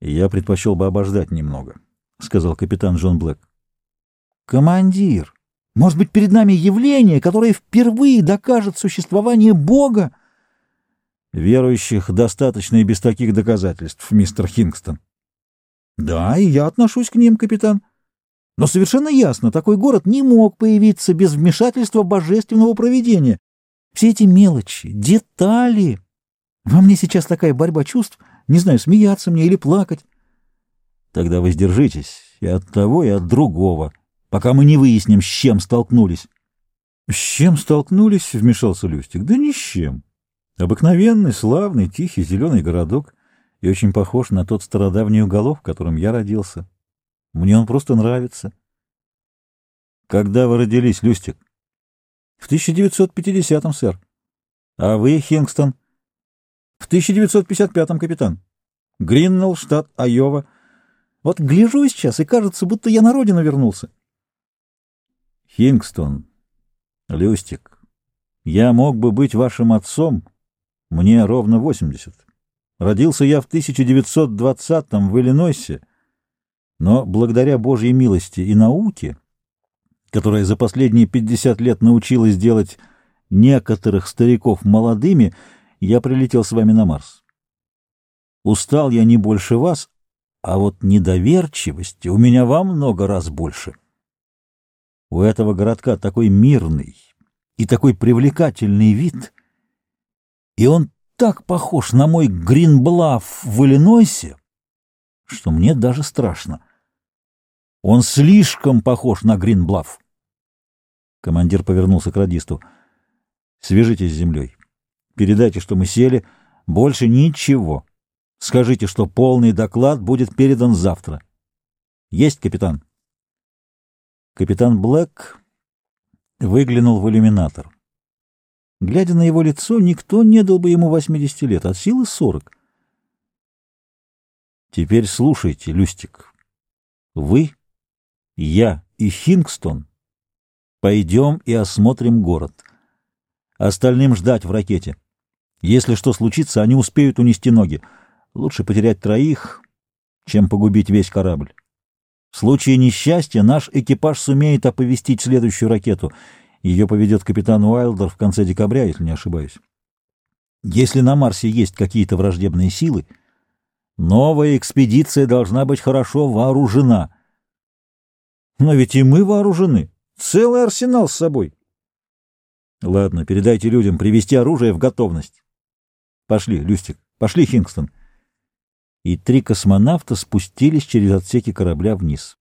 Я предпочел бы обождать немного, — сказал капитан Джон Блэк. Командир, может быть, перед нами явление, которое впервые докажет существование Бога? Верующих достаточно и без таких доказательств, мистер Хингстон. Да, и я отношусь к ним, капитан. Но совершенно ясно, такой город не мог появиться без вмешательства божественного провидения. Все эти мелочи, детали. Во мне сейчас такая борьба чувств, не знаю, смеяться мне или плакать. Тогда воздержитесь и от того, и от другого, пока мы не выясним, с чем столкнулись. — С чем столкнулись? — вмешался Люстик. — Да ни с чем. Обыкновенный, славный, тихий, зеленый городок и очень похож на тот стародавний уголок, в котором я родился. Мне он просто нравится. — Когда вы родились, Люстик? — В 1950-м, сэр. — А вы, Хингстон? — В 1955-м, капитан. Гриннелл, штат Айова. Вот гляжу сейчас, и кажется, будто я на родину вернулся. — Хингстон, Люстик, я мог бы быть вашим отцом, — мне ровно 80. Родился я в 1920-м в Иллинойсе, но благодаря Божьей милости и науке, которая за последние 50 лет научилась делать некоторых стариков молодыми, я прилетел с вами на Марс. Устал я не больше вас, а вот недоверчивости у меня во много раз больше. У этого городка такой мирный и такой привлекательный вид — и он так похож на мой Гринблаф в Иллинойсе, что мне даже страшно. Он слишком похож на Гринблаф. Командир повернулся к радисту. «Свяжитесь с землей. Передайте, что мы сели. Больше ничего. Скажите, что полный доклад будет передан завтра. Есть, капитан?» Капитан Блэк выглянул в иллюминатор. Глядя на его лицо, никто не дал бы ему 80 лет, от силы 40. Теперь слушайте, Люстик. Вы, я и Хингстон пойдем и осмотрим город. Остальным ждать в ракете. Если что случится, они успеют унести ноги. Лучше потерять троих, чем погубить весь корабль. В случае несчастья наш экипаж сумеет оповестить следующую ракету — ее поведет капитан Уайлдер в конце декабря, если не ошибаюсь. Если на Марсе есть какие-то враждебные силы, новая экспедиция должна быть хорошо вооружена. Но ведь и мы вооружены. Целый арсенал с собой. Ладно, передайте людям привести оружие в готовность. Пошли, Люстик, пошли, Хингстон. И три космонавта спустились через отсеки корабля вниз.